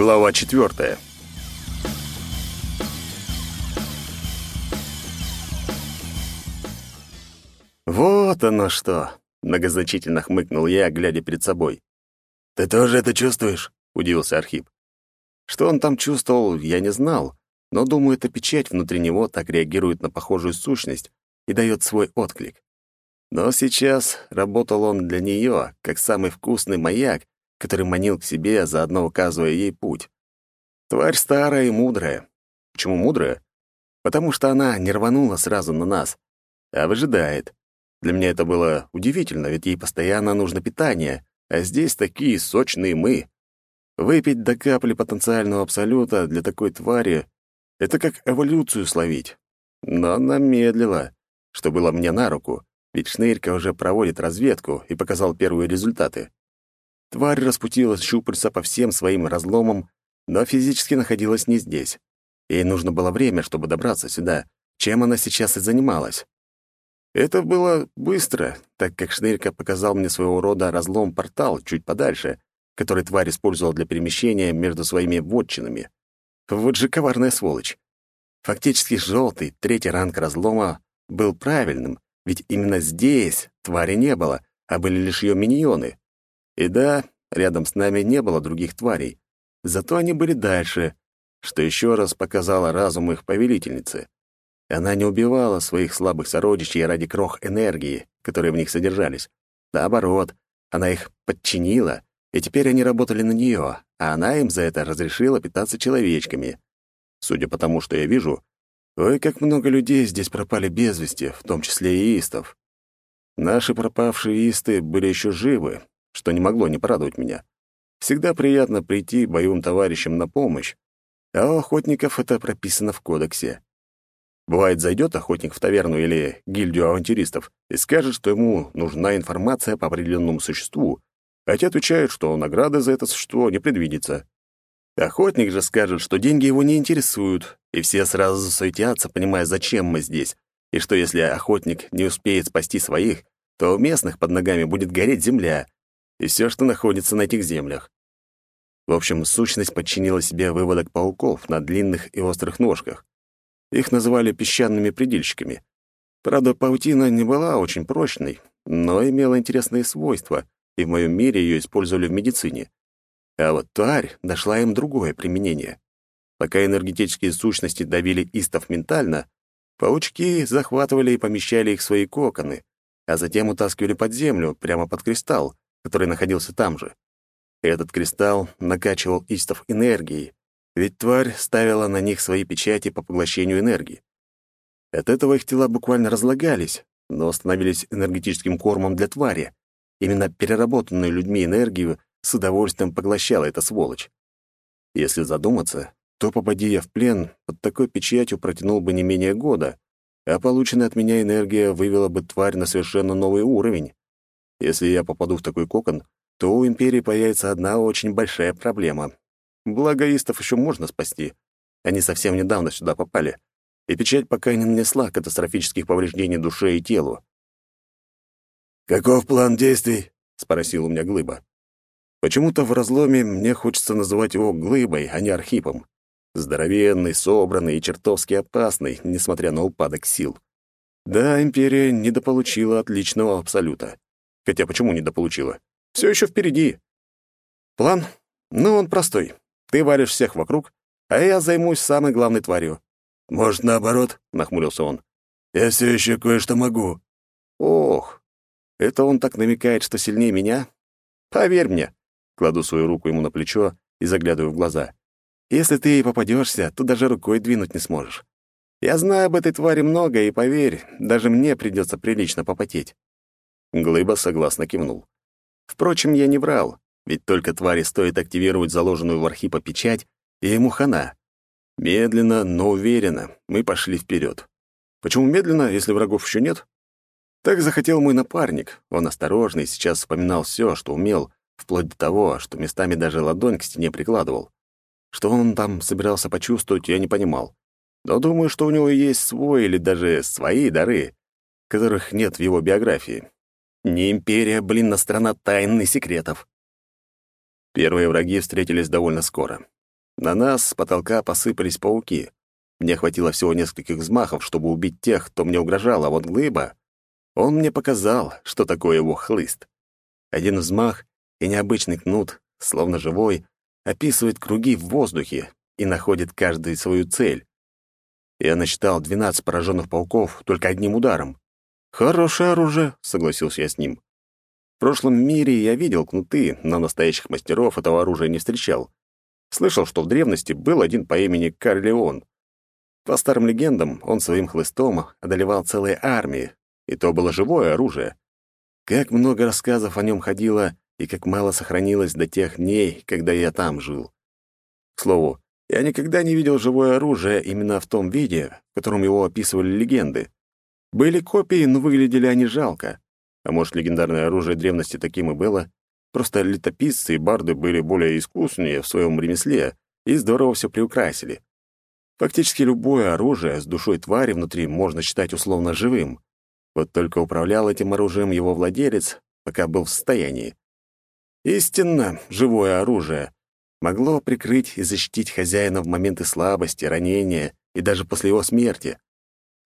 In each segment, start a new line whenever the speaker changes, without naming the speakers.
Глава четвертая. «Вот оно что!» — многозначительно хмыкнул я, глядя перед собой.
«Ты тоже это чувствуешь?» — удивился Архип.
Что он там чувствовал, я не знал, но, думаю, эта печать внутри него так реагирует на похожую сущность и дает свой отклик. Но сейчас работал он для нее, как самый вкусный маяк, который манил к себе, заодно указывая ей путь. Тварь старая и мудрая. Почему мудрая? Потому что она не рванула сразу на нас, а выжидает. Для меня это было удивительно, ведь ей постоянно нужно питание, а здесь такие сочные мы. Выпить до капли потенциального абсолюта для такой твари — это как эволюцию словить. Но она медлила, что было мне на руку, ведь Шнырька уже проводит разведку и показал первые результаты. Тварь распутила щупальца по всем своим разломам, но физически находилась не здесь. Ей нужно было время, чтобы добраться сюда, чем она сейчас и занималась. Это было быстро, так как Шнырька показал мне своего рода разлом-портал чуть подальше, который тварь использовала для перемещения между своими вотчинами. Вот же коварная сволочь. Фактически желтый, третий ранг разлома, был правильным, ведь именно здесь твари не было, а были лишь ее миньоны. И да, рядом с нами не было других тварей, зато они были дальше, что еще раз показало разум их повелительницы. Она не убивала своих слабых сородичей ради крох энергии, которые в них содержались. Наоборот, она их подчинила, и теперь они работали на нее, а она им за это разрешила питаться человечками. Судя по тому, что я вижу, ой, как много людей здесь пропали без вести, в том числе и истов. Наши пропавшие исты были еще живы, что не могло не порадовать меня. Всегда приятно прийти боевым товарищам на помощь, а у охотников это прописано в кодексе. Бывает, зайдет охотник в таверну или гильдию авантюристов и скажет, что ему нужна информация по определенному существу, а те отвечают, что награды за это существо не предвидится. Охотник же скажет, что деньги его не интересуют, и все сразу засуетятся, понимая, зачем мы здесь, и что если охотник не успеет спасти своих, то у местных под ногами будет гореть земля и все, что находится на этих землях. В общем, сущность подчинила себе выводок пауков на длинных и острых ножках. Их называли песчаными предельщиками. Правда, паутина не была очень прочной, но имела интересные свойства, и в моем мире ее использовали в медицине. А вот тварь нашла им другое применение. Пока энергетические сущности давили истов ментально, паучки захватывали и помещали их в свои коконы, а затем утаскивали под землю, прямо под кристалл, который находился там же. Этот кристалл накачивал истов энергией, ведь тварь ставила на них свои печати по поглощению энергии. От этого их тела буквально разлагались, но становились энергетическим кормом для твари. Именно переработанную людьми энергию с удовольствием поглощала эта сволочь. Если задуматься, то, попади я в плен, под такой печатью протянул бы не менее года, а полученная от меня энергия вывела бы тварь на совершенно новый уровень. Если я попаду в такой кокон, то у Империи появится одна очень большая проблема Благо, истов еще можно спасти. Они совсем недавно сюда попали, и печать пока не нанесла катастрофических повреждений душе и телу.
«Каков план действий?»
— спросил у меня Глыба. Почему-то в разломе мне хочется называть его Глыбой, а не Архипом. Здоровенный, собранный и чертовски опасный, несмотря на упадок сил. Да, Империя недополучила отличного Абсолюта. Хотя почему недополучила? Все еще впереди. План? Ну, он простой. Ты валишь всех вокруг, а я займусь самой главной тварью».
«Может, наоборот?» — нахмурился он. «Я все еще кое-что могу».
«Ох, это он так намекает, что сильнее меня? Поверь мне». Кладу свою руку ему на плечо и заглядываю в глаза. «Если ты ей попадешься, то даже рукой двинуть не сможешь. Я знаю об этой твари много, и поверь, даже мне придется прилично попотеть». Глыба согласно кивнул. Впрочем, я не врал. Ведь только твари стоит активировать заложенную в Архипа печать, и ему хана. Медленно, но уверенно мы пошли вперед. Почему медленно, если врагов еще нет? Так захотел мой напарник. Он осторожный, сейчас вспоминал все, что умел, вплоть до того, что местами даже ладонь к стене прикладывал. Что он там собирался почувствовать, я не понимал. Но думаю, что у него есть свой или даже свои дары, которых нет в его биографии. Не империя, блин, а страна тайн и секретов. Первые враги встретились довольно скоро. На нас с потолка посыпались пауки. Мне хватило всего нескольких взмахов, чтобы убить тех, кто мне угрожал, а вот глыба... Он мне показал, что такое его хлыст. Один взмах и необычный кнут, словно живой, описывает круги в воздухе и находит каждый свою цель. Я насчитал 12 пораженных пауков только одним ударом. «Хорошее оружие», — согласился я с ним. В прошлом мире я видел кнуты, но настоящих мастеров этого оружия не встречал. Слышал, что в древности был один по имени Карлеон. По старым легендам, он своим хлыстом одолевал целые армии, и то было живое оружие. Как много рассказов о нем ходило и как мало сохранилось до тех дней, когда я там жил. К слову, я никогда не видел живое оружие именно в том виде, в котором его описывали легенды. Были копии, но выглядели они жалко. А может, легендарное оружие древности таким и было? Просто летописцы и барды были более искусные в своем ремесле и здорово все приукрасили. Фактически любое оружие с душой твари внутри можно считать условно живым. Вот только управлял этим оружием его владелец, пока был в состоянии. Истинно живое оружие могло прикрыть и защитить хозяина в моменты слабости, ранения и даже после его смерти.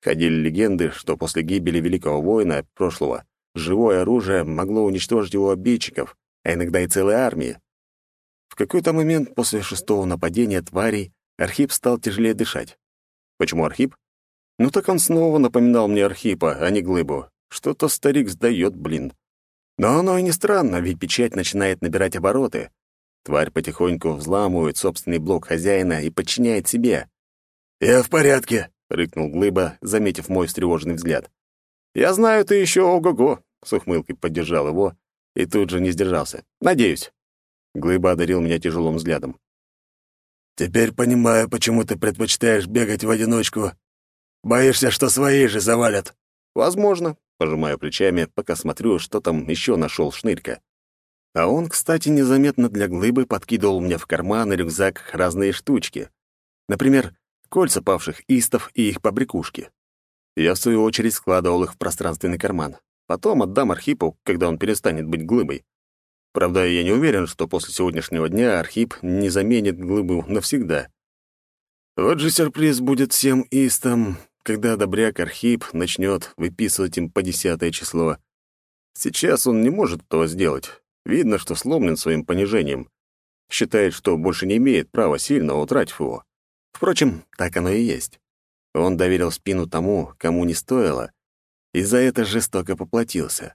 Ходили легенды, что после гибели великого воина прошлого живое оружие могло уничтожить его обидчиков, а иногда и целые армии. В какой-то момент после шестого нападения тварей Архип стал тяжелее дышать. Почему Архип? Ну так он снова напоминал мне Архипа, а не Глыбу. Что-то старик сдаёт, блин. Но оно и не странно, ведь печать начинает набирать обороты. Тварь потихоньку взламывает собственный блок хозяина и подчиняет себе. «Я в порядке», — рыкнул Глыба, заметив мой встревоженный взгляд. «Я знаю, ты еще ого-го», — с ухмылкой поддержал его и тут же не сдержался. «Надеюсь». Глыба одарил меня тяжелым взглядом.
«Теперь понимаю, почему ты предпочитаешь бегать в одиночку. Боишься, что свои же завалят?»
«Возможно», — пожимаю плечами, пока смотрю, что там еще нашел шнырька. А он, кстати, незаметно для глыбы подкидывал мне в карман и рюкзак разные штучки. Например, кольца павших истов и их побрякушки. Я, в свою очередь, складывал их в пространственный карман. Потом отдам Архипу, когда он перестанет быть глыбой. Правда, я не уверен, что после сегодняшнего дня Архип не заменит глыбу навсегда. Вот же сюрприз будет всем истам, когда добряк Архип начнет выписывать им по десятое число. Сейчас он не может этого сделать. Видно, что сломлен своим понижением. Считает, что больше не имеет права сильно утратив его. Впрочем, так оно и есть. Он доверил спину тому, кому не стоило, и за это жестоко поплатился.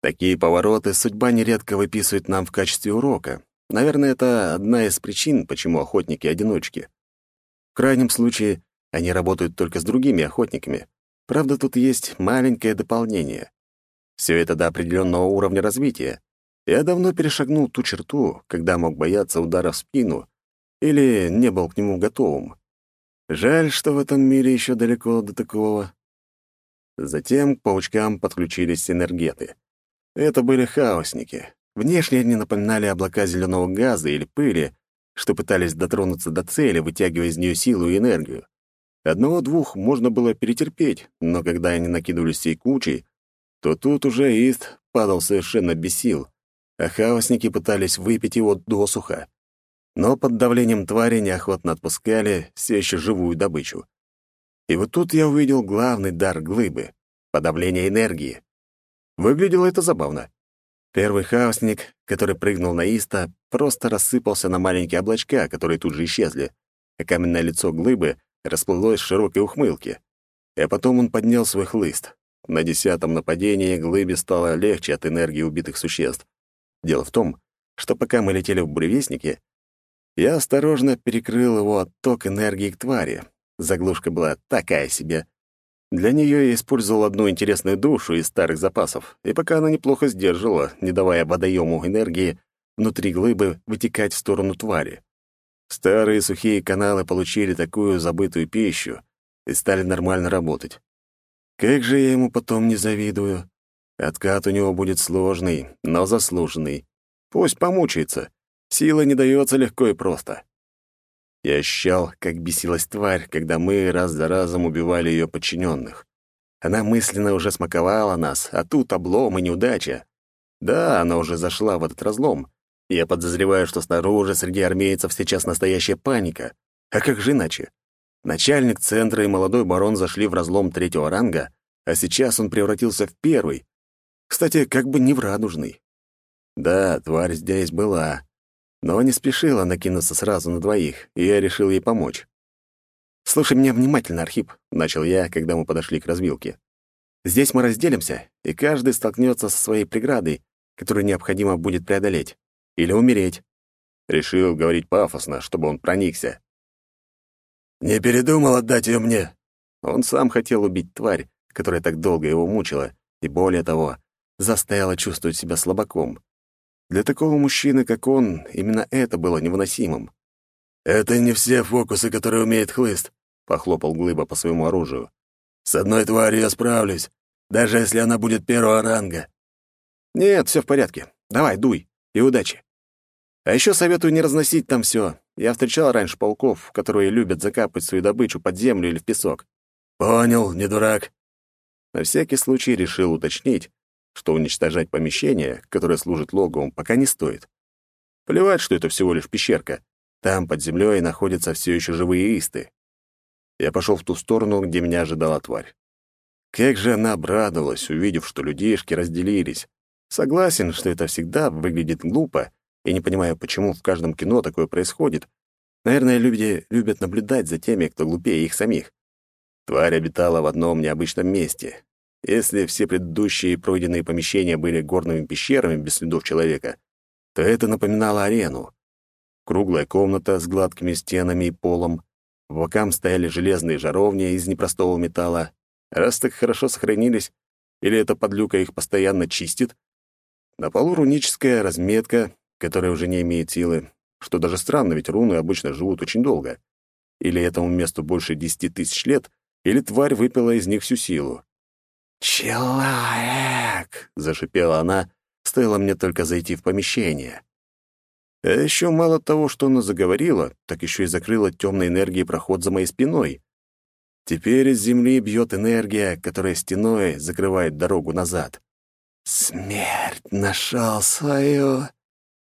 Такие повороты судьба нередко выписывает нам в качестве урока. Наверное, это одна из причин, почему охотники — одиночки. В крайнем случае, они работают только с другими охотниками. Правда, тут есть маленькое дополнение. Все это до определенного уровня развития. Я давно перешагнул ту черту, когда мог бояться удара в спину или не был к нему готовым. Жаль, что в этом мире еще далеко до такого. Затем к паучкам подключились энергеты. Это были хаосники. Внешне они напоминали облака зеленого газа или пыли, что пытались дотронуться до цели, вытягивая из нее силу и энергию. Одного-двух можно было перетерпеть, но когда они накидывались всей кучей, то тут уже Ист падал совершенно без сил, а хаосники пытались выпить его досуха но под давлением твари неохотно отпускали все еще живую добычу. И вот тут я увидел главный дар глыбы — подавление энергии. Выглядело это забавно. Первый хаосник, который прыгнул на Иста, просто рассыпался на маленькие облачка, которые тут же исчезли, а каменное лицо глыбы расплылось в широкой ухмылке. А потом он поднял свой хлыст. На десятом нападении глыбе стало легче от энергии убитых существ. Дело в том, что пока мы летели в буревестнике, я осторожно перекрыл его отток энергии к твари. Заглушка была такая себе. Для нее я использовал одну интересную душу из старых запасов, и пока она неплохо сдерживала, не давая водоему энергии внутри глыбы вытекать в сторону твари. Старые сухие каналы получили такую забытую пищу и стали нормально работать. Как же я ему потом не завидую. Откат у него будет сложный, но заслуженный. Пусть помучается. Сила не дается легко и просто. Я ощущал, как бесилась тварь, когда мы раз за разом убивали ее подчиненных. Она мысленно уже смаковала нас, а тут облом и неудача. Да, она уже зашла в этот разлом, Я подозреваю, что снаружи среди армейцев сейчас настоящая паника. А как же иначе? Начальник центра и молодой барон зашли в разлом третьего ранга, а сейчас он превратился в первый. Кстати, как бы не в радужный. Да, тварь здесь была, но не спешила накинуться сразу на двоих, и я решил ей помочь. «Слушай меня внимательно, Архип», — начал я, когда мы подошли к развилке. «Здесь мы разделимся, и каждый столкнется со своей преградой, которую необходимо будет преодолеть. Или умереть». Решил говорить пафосно, чтобы он проникся.
«Не передумал отдать ее мне?»
Он сам хотел убить тварь, которая так долго его мучила, и более того, заставила чувствовать себя слабаком. Для такого мужчины, как он, именно это было невыносимым.
«Это не все фокусы, которые умеет хлыст», — похлопал Глыба по своему оружию. «С одной тварью я справлюсь, даже если она будет первого ранга».
«Нет, все в порядке. Давай, дуй. И удачи. А еще советую не разносить там все. Я встречал раньше пауков, которые любят закапать свою добычу под землю или в песок».
«Понял, не дурак».
На всякий случай решил уточнить, что уничтожать помещение, которое служит логовом, пока не стоит. Плевать, что это всего лишь пещерка. Там, под землей, находятся все еще живые исты. Я пошел в ту сторону, где меня ожидала тварь. Как же она обрадовалась, увидев, что людишки разделились. Согласен, что это всегда выглядит глупо, и не понимаю, почему в каждом кино такое происходит. Наверное, люди любят наблюдать за теми, кто глупее их самих. Тварь обитала в одном необычном месте. Если все предыдущие пройденные помещения были горными пещерами без следов человека, то это напоминало арену. Круглая комната с гладкими стенами и полом. В бокам стояли железные жаровни из непростого металла. Раз так хорошо сохранились, или эта подлюка их постоянно чистит? На полу руническая разметка, которая уже не имеет силы, что даже странно, ведь руны обычно живут очень долго. Или этому месту больше десяти тысяч лет, или тварь выпила из них всю силу.
«Человек!»
— зашипела она, стоило мне только зайти в помещение. А еще мало того, что она заговорила, так еще и закрыла темной энергией проход за моей спиной. Теперь из земли бьет энергия, которая стеной закрывает дорогу назад.
«Смерть нашел свою...»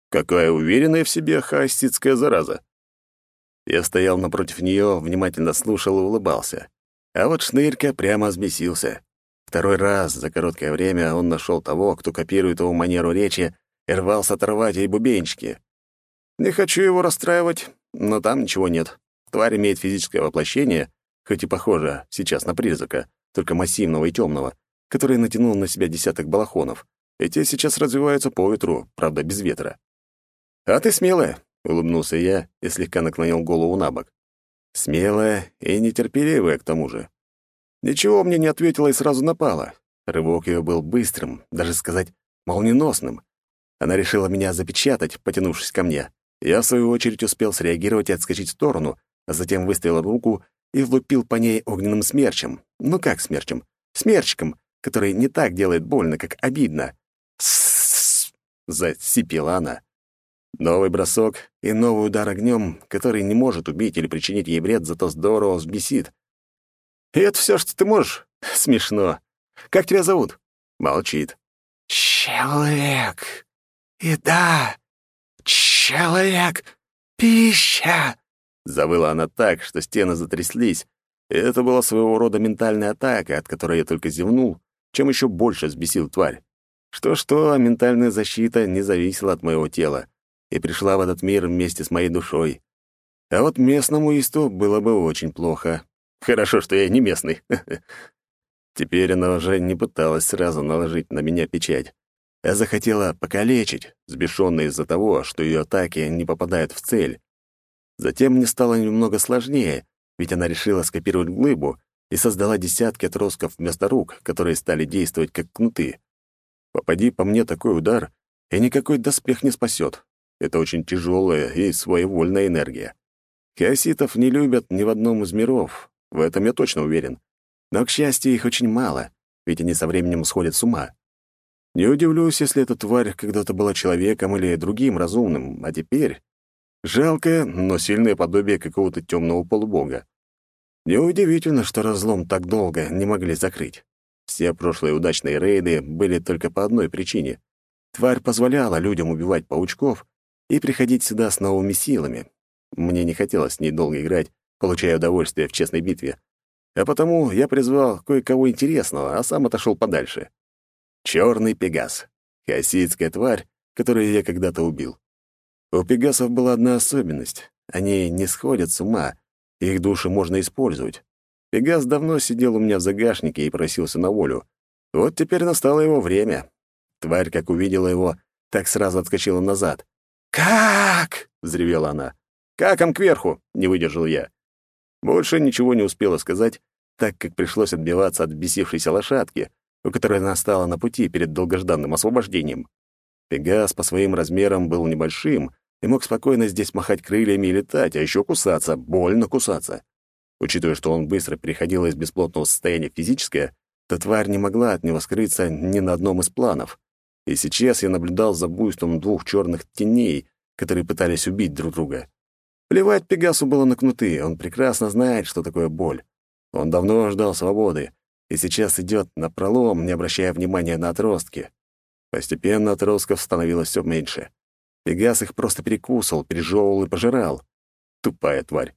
Какая уверенная в себе хаостицкая зараза. Я стоял напротив нее, внимательно слушал и улыбался. А вот Шнырька прямо взбесился. Второй раз за короткое время он нашел того, кто копирует его манеру речи, и рвался оторвать ей бубенчики. Не хочу его расстраивать, но там ничего нет. Тварь имеет физическое воплощение, хоть и похоже сейчас на призрака, только массивного и темного, который натянул на себя десяток балахонов. И те сейчас развиваются по ветру, правда, без ветра. «А ты смелая», — улыбнулся я и слегка наклонил голову на бок. Смелая и нетерпеливая к тому же. Ничего мне не ответила и сразу напала. Рывок ее был быстрым, даже сказать, молниеносным. Она решила меня запечатать, потянувшись ко мне. Я, в свою очередь, успел среагировать и отскочить в сторону, а затем выставил руку и влупил по ней огненным смерчем. Ну как смерчем? Смерчиком, который не так делает больно, как обидно. «С-с-с!» — засипела она. Новый бросок и новый удар огнем, который не может убить или причинить ей вред, зато здорово взбесит. «И это все, что ты можешь? Смешно. Как тебя зовут?» Молчит.
«Человек. И да, «Человек! Пища!»
Завыла она так, что стены затряслись, и это была своего рода ментальная атака, от которой я только зевнул, чем еще больше взбесил тварь. Что-что, а ментальная защита не зависела от моего тела и пришла в этот мир вместе с моей душой. А вот местному исту было бы очень плохо. Хорошо, что я не местный. Теперь она уже не пыталась сразу наложить на меня печать а захотела покалечить, сбешенная из-за того, что ее атаки не попадают в цель. Затем мне стало немного сложнее, ведь она решила скопировать глыбу и создала десятки отростков вместо рук, которые стали действовать как кнуты. Попади по мне такой удар, и никакой доспех не спасет. Это очень тяжелая и своевольная энергия. Хеоситов не любят ни в одном из миров, в этом я точно уверен. Но, к счастью, их очень мало, ведь они со временем сходят с ума. Не удивлюсь, если эта тварь когда-то была человеком или другим разумным, а теперь жалкое, но сильное подобие какого-то темного полубога. Неудивительно, что разлом так долго не могли закрыть. Все прошлые удачные рейды были только по одной причине. Тварь позволяла людям убивать паучков, и приходить сюда с новыми силами. Мне не хотелось с ней долго играть, получая удовольствие в честной битве. А потому я призвал кое-кого интересного, а сам отошел подальше. Черный пегас. Хасидская тварь, которую я когда-то убил. У пегасов была одна особенность. Они не сходят с ума, их души можно использовать. Пегас давно сидел у меня в загашнике и просился на волю. Вот теперь настало его время. Тварь, как увидела его, так сразу отскочила назад. «Как?» — взревела она. «Каком кверху?» — не выдержал я. Больше ничего не успела сказать, так как пришлось отбиваться от бесившейся лошадки, у которой она стала на пути перед долгожданным освобождением. Пегас по своим размерам был небольшим и мог спокойно здесь махать крыльями и летать, а еще кусаться, больно кусаться. Учитывая, что он быстро переходил из бесплотного состояния в физическое, то тварь не могла от него скрыться ни на одном из планов. И сейчас я наблюдал за буйством двух черных теней, которые пытались убить друг друга. Плевать Пегасу было на кнуты, он прекрасно знает, что такое боль. Он давно ждал свободы, и сейчас идет на пролом, не обращая внимания на отростки. Постепенно отростков становилось все меньше. Пегас их просто перекусывал, пережевывал и пожирал. Тупая тварь.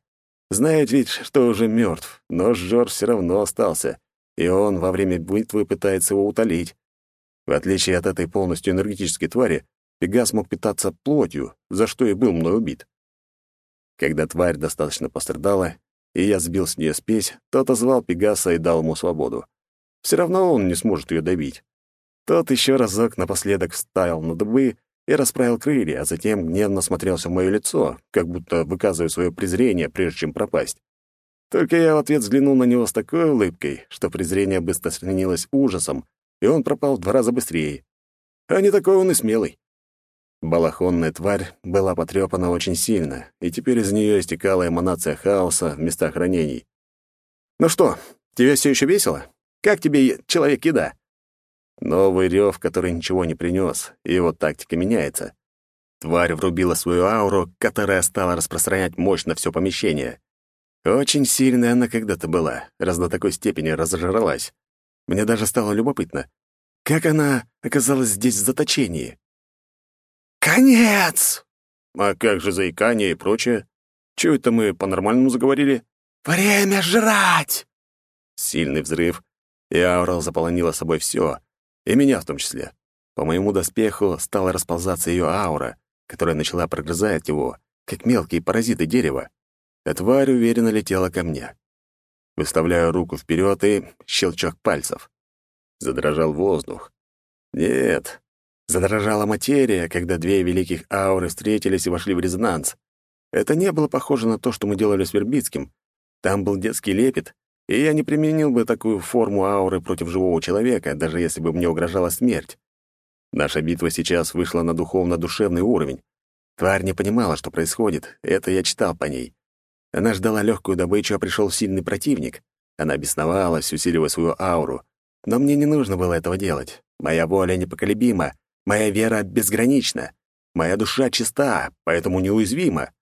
Знает ведь, что уже мертв, но Жор все равно остался, и он во время битвы пытается его утолить. В отличие от этой полностью энергетической твари, Пегас мог питаться плотью, за что и был мной убит. Когда тварь достаточно пострадала, и я сбил с нее спесь, то отозвал Пегаса и дал ему свободу. Все равно он не сможет ее добить. Тот еще разок напоследок встал на дубы и расправил крылья, а затем гневно смотрелся в мое лицо, как будто выказывая свое презрение, прежде чем пропасть. Только я в ответ взглянул на него с такой улыбкой, что презрение быстро сменилось ужасом, и он пропал в два раза быстрее. А не такой он и смелый. Балахонная тварь была потрепана очень сильно, и теперь из нее истекала эманация хаоса в местах ранений. «Ну что, тебе все еще весело? Как тебе человек-еда?» Новый рев, который ничего не принес, и его тактика меняется. Тварь врубила свою ауру, которая стала распространять мощь на все помещение. Очень сильная она когда-то была, раз до такой степени разожралась. Мне даже стало любопытно, как она оказалась здесь в заточении. «Конец!» «А как же заикание и прочее? Чего это мы по-нормальному заговорили?» «Время жрать!» Сильный взрыв, и аура заполонила собой все, и меня в том числе. По моему доспеху стала расползаться ее аура, которая начала прогрызать его, как мелкие паразиты дерева. А тварь уверенно летела ко мне. Выставляю руку вперед и щелчок пальцев. Задрожал воздух. Нет, Задрожала материя, когда две великих ауры встретились и вошли в резонанс. Это не было похоже на то, что мы делали с Вербицким. Там был детский лепет, и я не применил бы такую форму ауры против живого человека, даже если бы мне угрожала смерть. Наша битва сейчас вышла на духовно-душевный уровень. Тварь не понимала, что происходит, это я читал по ней. Она ждала легкую добычу, а пришел сильный противник. Она бесновалась, усиливая свою ауру. Но мне не нужно было этого делать. Моя воля непоколебима, Моя вера безгранична. Моя душа чиста, поэтому неуязвима.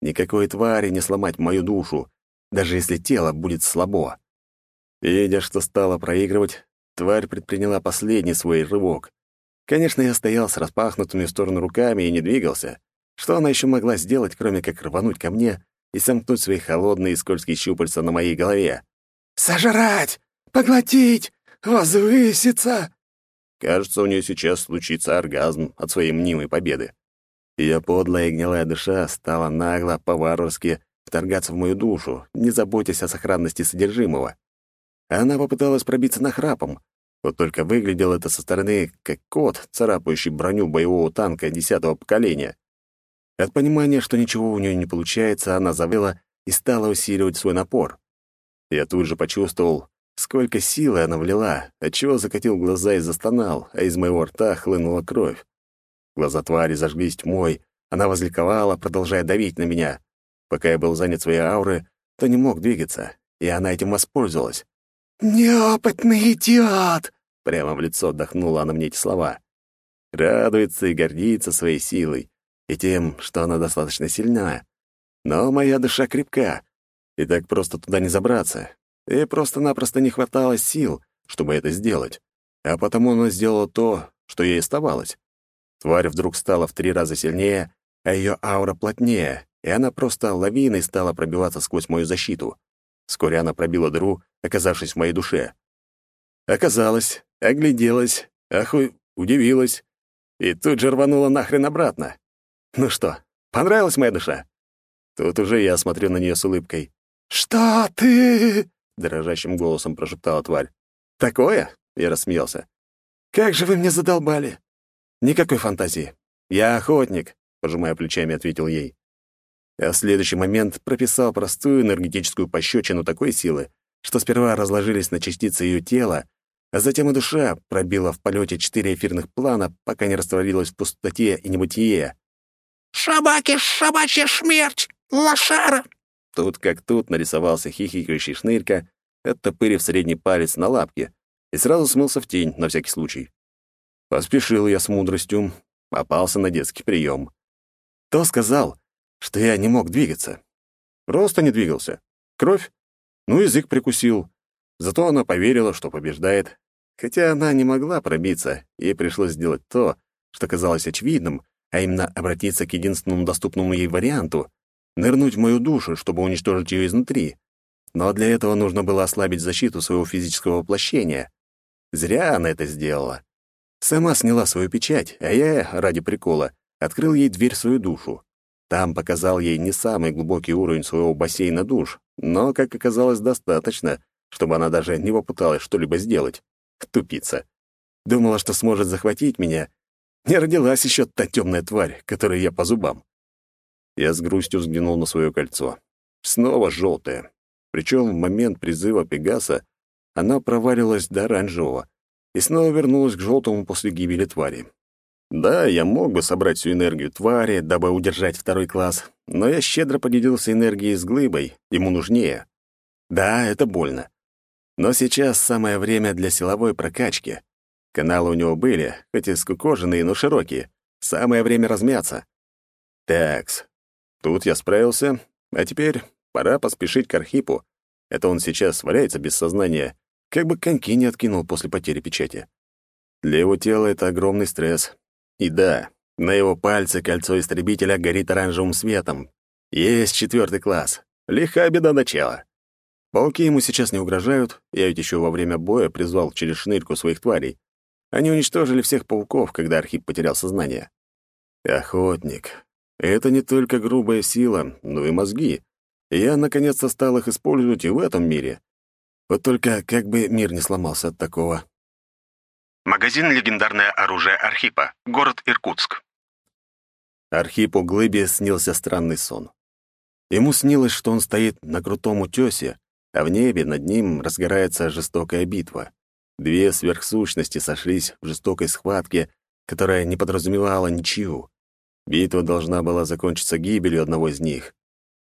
Никакой твари не сломать мою душу, даже если тело будет слабо. Видя, что стала проигрывать, тварь предприняла последний свой рывок. Конечно, я стоял с распахнутыми в сторону руками и не двигался. Что она еще могла сделать, кроме как рвануть ко мне и сомкнуть свои холодные и скользкие щупальца на моей голове? «Сожрать! Поглотить! Возвыситься!» Кажется, у нее сейчас случится оргазм от своей мнимой победы. Ее подлая и гнилая душа стала нагло, по-варварски вторгаться в мою душу, не заботясь о сохранности содержимого. Она попыталась пробиться нахрапом, вот только выглядело это со стороны как кот, царапающий броню боевого танка десятого поколения. От понимания, что ничего у нее не получается, она завыла и стала усиливать свой напор. Я тут же почувствовал, Сколько силы она влила, отчего закатил глаза и застонал, а из моего рта хлынула кровь. Глаза твари зажглись тьмой, она возликовала, продолжая давить на меня. Пока я был занят своей аурой, то не мог двигаться, и она этим воспользовалась. «Неопытный идиот!» Прямо в лицо отдохнула она мне эти слова. Радуется и гордится своей силой и тем, что она достаточно сильна. Но моя душа крепка, и так просто туда не забраться и просто-напросто не хватало сил, чтобы это сделать. А потому она сделала то, что ей оставалось. Тварь вдруг стала в три раза сильнее, а ее аура плотнее, и она просто лавиной стала пробиваться сквозь мою защиту. Вскоре она пробила дыру, оказавшись в моей душе. Оказалось, огляделась, ахуй, удивилась, и тут же рванула нахрен обратно. Ну что, понравилась моя душа? Тут уже я смотрю на нее с улыбкой. «Что ты?» — дрожащим голосом прошептала тварь. «Такое?» — я рассмеялся. «Как же вы мне задолбали!» «Никакой фантазии. Я охотник», — пожимая плечами, ответил ей. А в следующий момент прописал простую энергетическую пощечину такой силы, что сперва разложились на частицы ее тела, а затем и душа пробила в полете четыре эфирных плана, пока не растворилась в пустоте и небытие.
«Шабаки, шабачья смерть! Лошара!»
Тут как тут нарисовался хихикающий шнырька, оттопырив средний палец на лапке, и сразу смылся в тень, на всякий случай. Поспешил я с мудростью, попался на детский прием. Кто сказал, что я не мог двигаться? Просто не двигался. Кровь? Ну, язык прикусил. Зато она поверила, что побеждает. Хотя она не могла пробиться, ей пришлось сделать то, что казалось очевидным, а именно обратиться к единственному доступному ей варианту — нырнуть в мою душу, чтобы уничтожить ее изнутри. Но для этого нужно было ослабить защиту своего физического воплощения. Зря она это сделала. Сама сняла свою печать, а я, ради прикола, открыл ей дверь в свою душу. Там показал ей не самый глубокий уровень своего бассейна душ, но, как оказалось, достаточно, чтобы она даже не попыталась что-либо сделать. Тупица. Думала, что сможет захватить меня. Не родилась еще та темная тварь, которой я по зубам. Я с грустью взглянул на свое кольцо. Снова желтое. Причем в момент призыва Пегаса она провалилась до оранжевого и снова вернулась к желтому после гибели твари. Да, я мог бы собрать всю энергию твари, дабы удержать второй класс, но я щедро поделился энергией с глыбой, ему нужнее. Да, это больно. Но сейчас самое время для силовой прокачки. Каналы у него были, хоть и скукоженные, но широкие. Самое время размяться. Такс. Тут я справился, а теперь пора поспешить к Архипу. Это он сейчас валяется без сознания, как бы коньки не откинул после потери печати. Для его тела это огромный стресс, и да, на его пальце кольцо истребителя горит оранжевым светом. Есть четвертый класс. Лиха беда начала. Пауки ему сейчас не угрожают, я ведь еще во время боя призвал через шнырьку своих тварей. Они уничтожили всех пауков, когда Архип потерял сознание. Охотник. Это не только грубая сила, но и мозги. я, наконец-то, стал их использовать и в этом мире. Вот только как бы мир не сломался от такого.
Магазин «Легендарное оружие Архипа», город Иркутск.
Архипу Глыбе снился странный сон. Ему снилось, что он стоит на крутом утёсе, а в небе над ним разгорается жестокая битва. Две сверхсущности сошлись в жестокой схватке, которая не подразумевала ничью. Битва должна была закончиться гибелью одного из них.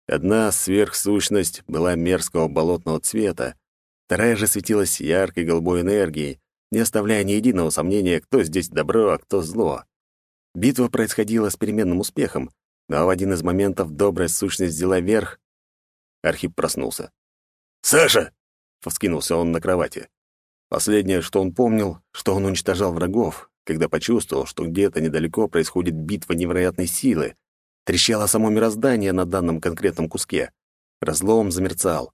Одна сверхсущность была мерзкого болотного цвета, вторая же светилась яркой голубой энергией, не оставляя ни единого сомнения, кто здесь добро, а кто зло. Битва происходила с переменным успехом, но в один из моментов добрая сущность взяла верх. Архип проснулся.
«Саша!»
— вскинулся он на кровати. Последнее, что он помнил, что он уничтожал врагов, когда почувствовал, что где-то недалеко происходит битва невероятной силы. Трещало само мироздание на данном конкретном куске. Разлом замерцал.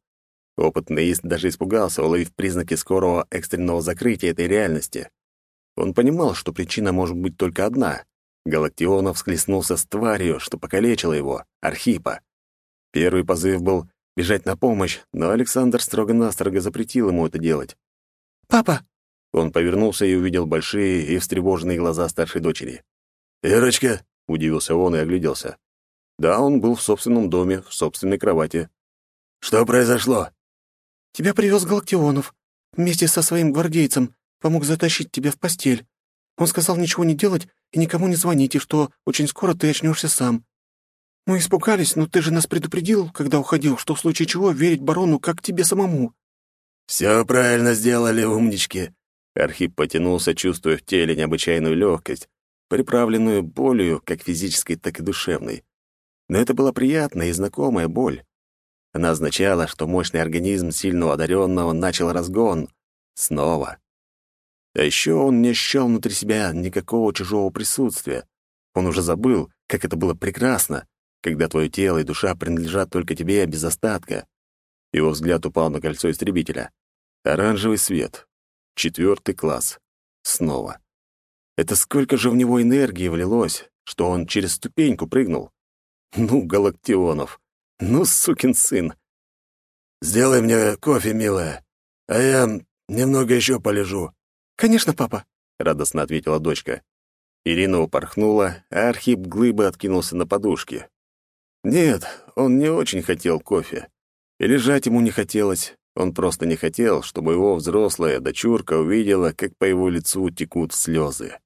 Опытный Ист даже испугался, уловив признаки скорого экстренного закрытия этой реальности. Он понимал, что причина может быть только одна. Галактионов схлестнулся с тварью, что покалечило его, Архипа. Первый позыв был бежать на помощь, но Александр строго-настрого запретил ему это делать.
«Папа!»
Он повернулся и увидел большие и встревоженные глаза старшей дочери.
«Ирочка!»
— удивился он и огляделся. Да, он был в собственном доме, в собственной кровати.
«Что произошло?»
Тебя привез Галактионов. Вместе со своим гвардейцем помог затащить тебя в постель. Он сказал ничего не делать и никому не звонить, и что очень скоро ты очнешься сам. Мы испугались, но ты же нас предупредил, когда уходил, что в случае чего верить барону как тебе самому».
«Все правильно сделали, умнички».
Архип потянулся, чувствуя в теле необычайную легкость, приправленную болью, как физической, так и душевной. Но это была приятная и знакомая боль. Она означала, что мощный организм сильного одаренного начал разгон. Снова. А еще он не ощущал внутри себя никакого чужого присутствия. Он уже забыл, Как это было прекрасно, когда твое тело и душа принадлежат только тебе без остатка. Его взгляд упал на кольцо истребителя. Оранжевый свет. Четвертый класс. Снова. Это сколько же в него энергии влилось, что он через ступеньку прыгнул. Ну, Галактионов. Ну, сукин сын.
«Сделай мне кофе, милая, а я немного еще полежу».
«Конечно, папа», —
радостно ответила дочка. Ирина упорхнула, а Архип глыбы откинулся на подушке. Нет, он не очень хотел кофе. И лежать ему не хотелось. Он просто не хотел, чтобы его взрослая дочурка увидела, как по его лицу текут слезы.